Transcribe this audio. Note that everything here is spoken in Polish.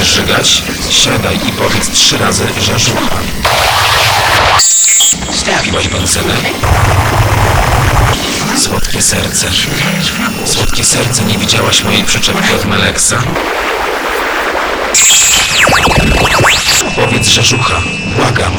będziesz żygać, siadaj i powiedz trzy razy żarzucha. Piłaś benzynę? Słodkie serce. Słodkie serce, nie widziałaś mojej przyczepki od Meleksa? Powiedz że żucha. błagam.